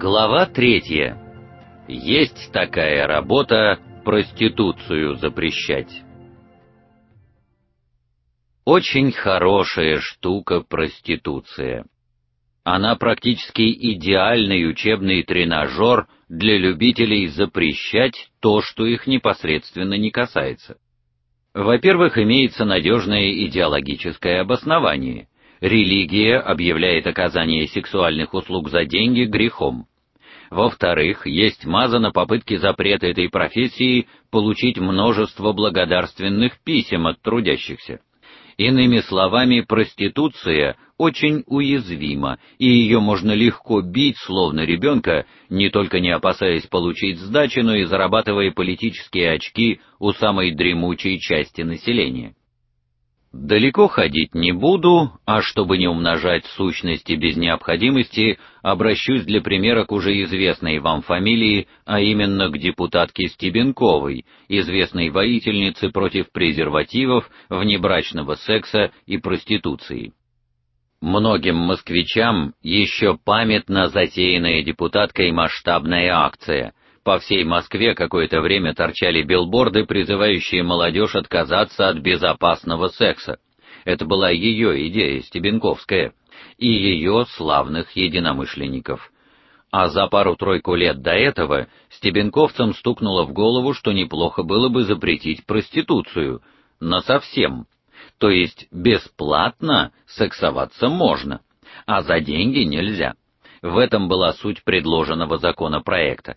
Глава третья. Есть такая работа проституцию запрещать. Очень хорошая штука проституция. Она практически идеальный учебный тренажер для любителей запрещать то, что их непосредственно не касается. Во-первых, имеется надежное идеологическое обоснование. Религия объявляет оказание сексуальных услуг за деньги грехом. Во-вторых, есть маза на попытки запрета этой профессии получить множество благодарственных писем от трудящихся. Иными словами, проституция очень уязвима, и ее можно легко бить словно ребенка, не только не опасаясь получить сдачи, но и зарабатывая политические очки у самой дремучей части населения. Далеко ходить не буду, а чтобы не умножать сущности без необходимости, обращусь для примера к уже известной вам фамилии, а именно к депутатке Стебенковой, известной воительнице против презервативов, внебрачного секса и проституции. Многим москвичам еще памятна затеянная депутаткой масштабная акция, по всей Москве какое-то время торчали билборды, призывающие молодежь отказаться от безопасного секса. Это была ее идея Стебенковская и ее славных единомышленников. А за пару-тройку лет до этого стебенковцам стукнуло в голову, что неплохо было бы запретить проституцию, но совсем. То есть бесплатно сексоваться можно, а за деньги нельзя. В этом была суть предложенного законопроекта.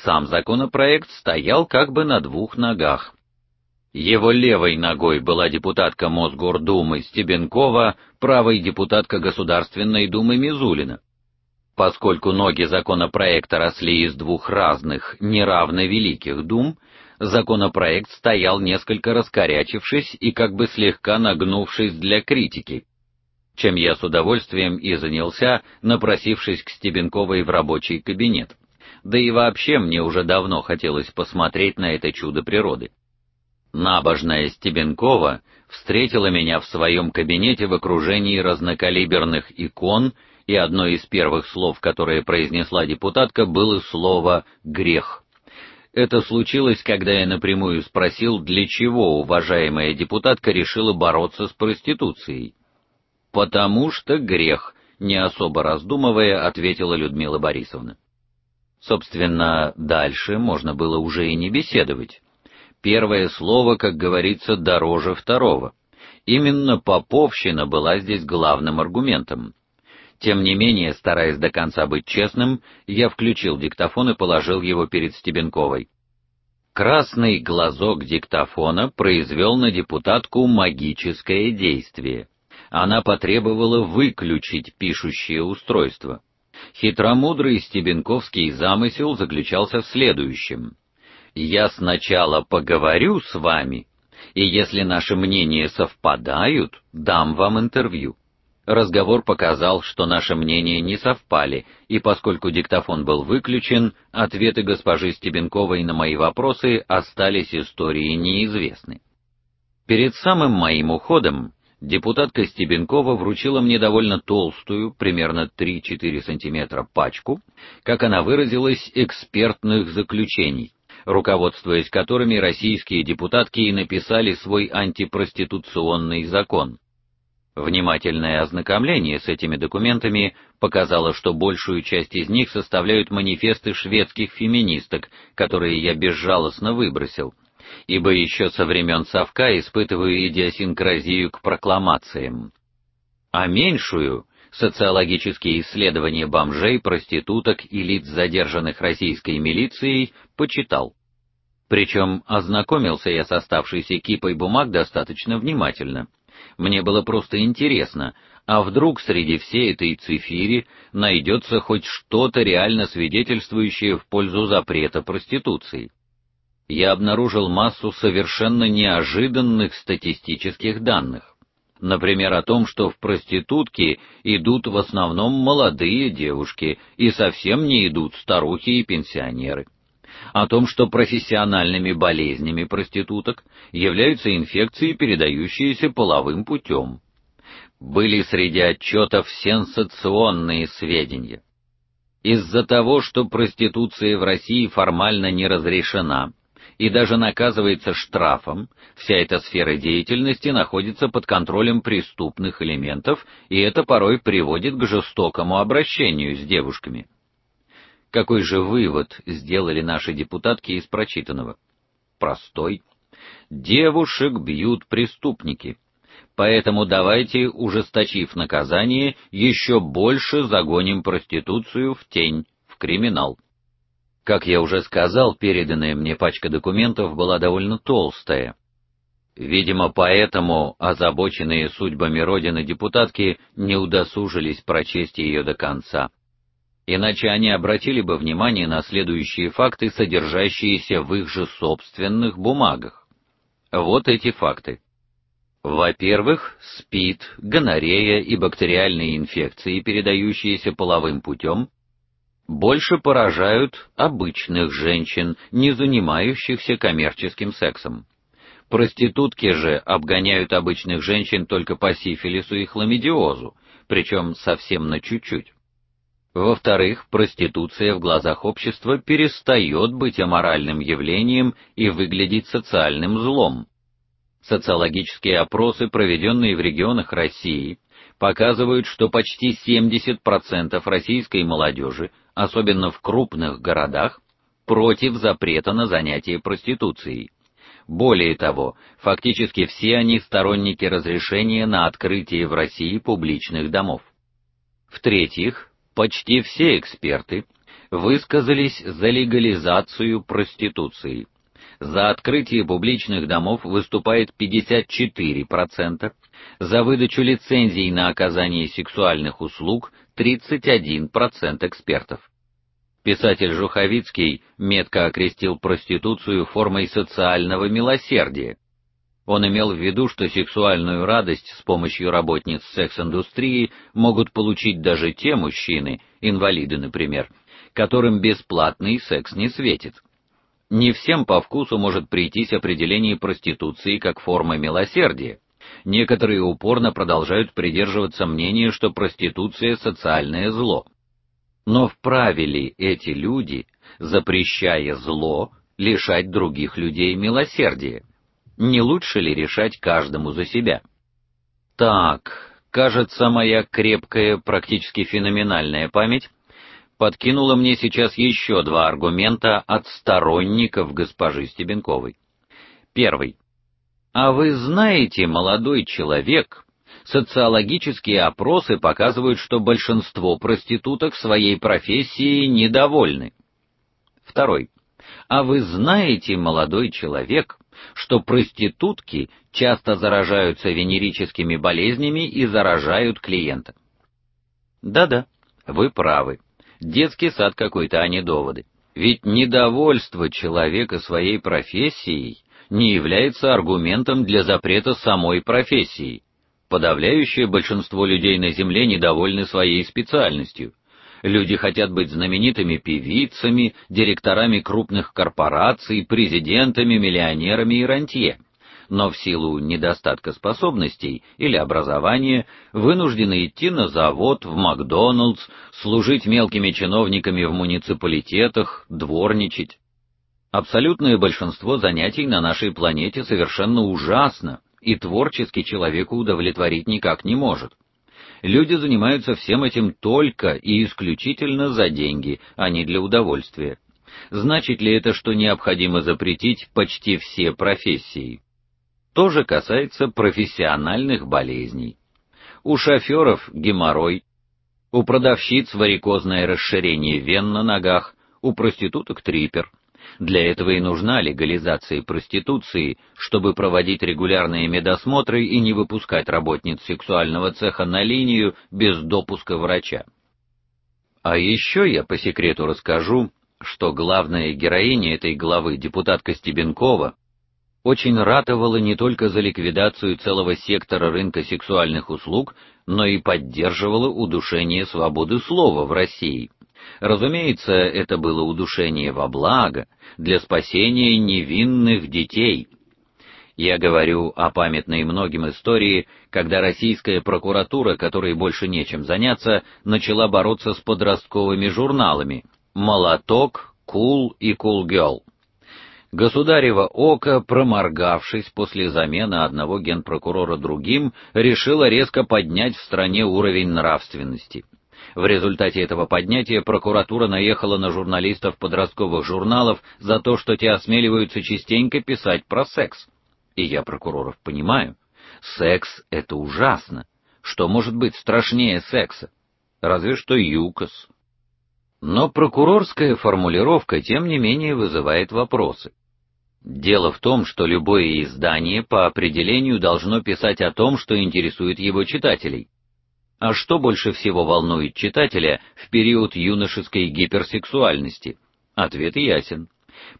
Сам законопроект стоял как бы на двух ногах. Его левой ногой была депутатка Мосгордумы Стебенкова, правой депутатка Государственной Думы Мизулина. Поскольку ноги законопроекта росли из двух разных, неравно великих дум, законопроект стоял несколько раскорячившись и как бы слегка нагнувшись для критики, чем я с удовольствием и занялся, напросившись к Стебенковой в рабочий кабинет да и вообще мне уже давно хотелось посмотреть на это чудо природы. Набожная Стебенкова встретила меня в своем кабинете в окружении разнокалиберных икон, и одно из первых слов, которое произнесла депутатка, было слово грех. Это случилось, когда я напрямую спросил, для чего уважаемая депутатка решила бороться с проституцией. Потому что грех, не особо раздумывая, ответила Людмила Борисовна. Собственно, дальше можно было уже и не беседовать. Первое слово, как говорится, дороже второго. Именно поповщина была здесь главным аргументом. Тем не менее, стараясь до конца быть честным, я включил диктофон и положил его перед Стебенковой. Красный глазок диктофона произвел на депутатку магическое действие. Она потребовала выключить пишущее устройство. Хитромудрый стебенковский замысел заключался в следующем: я сначала поговорю с вами, и если наши мнения совпадают, дам вам интервью. Разговор показал, что наши мнения не совпали, и поскольку диктофон был выключен, ответы госпожи Стебенковой на мои вопросы остались историей неизвестны. Перед самым моим уходом депутатка Стебенкова вручила мне довольно толстую, примерно 3-4 сантиметра пачку, как она выразилась, экспертных заключений, руководствуясь которыми российские депутатки и написали свой антипроституционный закон. Внимательное ознакомление с этими документами показало, что большую часть из них составляют манифесты шведских феминисток, которые я безжалостно выбросил ибо еще со времен совка испытываю идиосинкразию к прокламациям. А меньшую социологические исследования бомжей, проституток и лиц задержанных российской милицией почитал. Причем ознакомился я с оставшейся кипой бумаг достаточно внимательно. Мне было просто интересно, а вдруг среди всей этой цифири найдется хоть что-то реально свидетельствующее в пользу запрета проституции я обнаружил массу совершенно неожиданных статистических данных. Например, о том, что в проститутки идут в основном молодые девушки и совсем не идут старухи и пенсионеры. О том, что профессиональными болезнями проституток являются инфекции, передающиеся половым путем. Были среди отчетов сенсационные сведения. Из-за того, что проституция в России формально не разрешена и даже наказывается штрафом, вся эта сфера деятельности находится под контролем преступных элементов, и это порой приводит к жестокому обращению с девушками. Какой же вывод сделали наши депутатки из прочитанного? Простой. Девушек бьют преступники. Поэтому давайте, ужесточив наказание, еще больше загоним проституцию в тень, в криминал. Как я уже сказал, переданная мне пачка документов была довольно толстая. Видимо, поэтому озабоченные судьбами родины депутатки не удосужились прочесть ее до конца. Иначе они обратили бы внимание на следующие факты, содержащиеся в их же собственных бумагах. Вот эти факты. Во-первых, СПИД, гонорея и бактериальные инфекции, передающиеся половым путем, больше поражают обычных женщин, не занимающихся коммерческим сексом. Проститутки же обгоняют обычных женщин только по сифилису и хламидиозу, причем совсем на чуть-чуть. Во-вторых, проституция в глазах общества перестает быть аморальным явлением и выглядеть социальным злом. Социологические опросы, проведенные в регионах России, показывают, что почти 70% российской молодежи, особенно в крупных городах, против запрета на занятие проституцией. Более того, фактически все они сторонники разрешения на открытие в России публичных домов. В-третьих, почти все эксперты высказались за легализацию проституции. За открытие публичных домов выступает 54%, за выдачу лицензий на оказание сексуальных услуг 31% экспертов. Писатель Жуховицкий метко окрестил проституцию формой социального милосердия. Он имел в виду, что сексуальную радость с помощью работниц секс-индустрии могут получить даже те мужчины, инвалиды, например, которым бесплатный секс не светит. Не всем по вкусу может прийтись определение проституции как формы милосердия. Некоторые упорно продолжают придерживаться мнения, что проституция социальное зло. Но вправе ли эти люди, запрещая зло, лишать других людей милосердия? Не лучше ли решать каждому за себя? Так, кажется, моя крепкая, практически феноменальная память подкинула мне сейчас еще два аргумента от сторонников госпожи Стебенковой. Первый. А вы знаете, молодой человек, социологические опросы показывают, что большинство проституток своей профессией недовольны. Второй. А вы знаете, молодой человек, что проститутки часто заражаются венерическими болезнями и заражают клиента? Да-да, вы правы. Детский сад какой-то, а не доводы. Ведь недовольство человека своей профессией не является аргументом для запрета самой профессии. Подавляющее большинство людей на земле недовольны своей специальностью. Люди хотят быть знаменитыми певицами, директорами крупных корпораций, президентами, миллионерами и рантье но в силу недостатка способностей или образования вынуждены идти на завод, в Макдоналдс, служить мелкими чиновниками в муниципалитетах, дворничать. Абсолютное большинство занятий на нашей планете совершенно ужасно, и творческий человеку удовлетворить никак не может. Люди занимаются всем этим только и исключительно за деньги, а не для удовольствия. Значит ли это, что необходимо запретить почти все профессии? То же касается профессиональных болезней. У шоферов геморрой, у продавщиц варикозное расширение вен на ногах, у проституток трипер. Для этого и нужна легализация проституции, чтобы проводить регулярные медосмотры и не выпускать работниц сексуального цеха на линию без допуска врача. А еще я по секрету расскажу, что главная героиня этой главы, депутатка Стебенкова, очень ратовала не только за ликвидацию целого сектора рынка сексуальных услуг, но и поддерживала удушение свободы слова в России. Разумеется, это было удушение во благо, для спасения невинных детей. Я говорю о памятной многим истории, когда российская прокуратура, которой больше нечем заняться, начала бороться с подростковыми журналами Молоток, Кул и Кулгёл. Государево око, проморгавшись после замены одного генпрокурора другим, решило резко поднять в стране уровень нравственности. В результате этого поднятия прокуратура наехала на журналистов подростковых журналов за то, что те осмеливаются частенько писать про секс. И я прокуроров понимаю. Секс это ужасно. Что может быть страшнее секса? Разве что ЮКОС. Но прокурорская формулировка тем не менее вызывает вопросы. Дело в том, что любое издание по определению должно писать о том, что интересует его читателей. А что больше всего волнует читателя в период юношеской гиперсексуальности? Ответ ясен.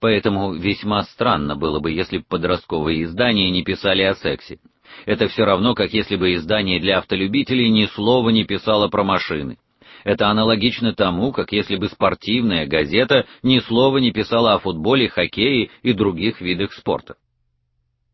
Поэтому весьма странно было бы, если бы подростковые издания не писали о сексе. Это все равно, как если бы издание для автолюбителей ни слова не писало про машины. Это аналогично тому, как если бы спортивная газета ни слова не писала о футболе, хоккее и других видах спорта.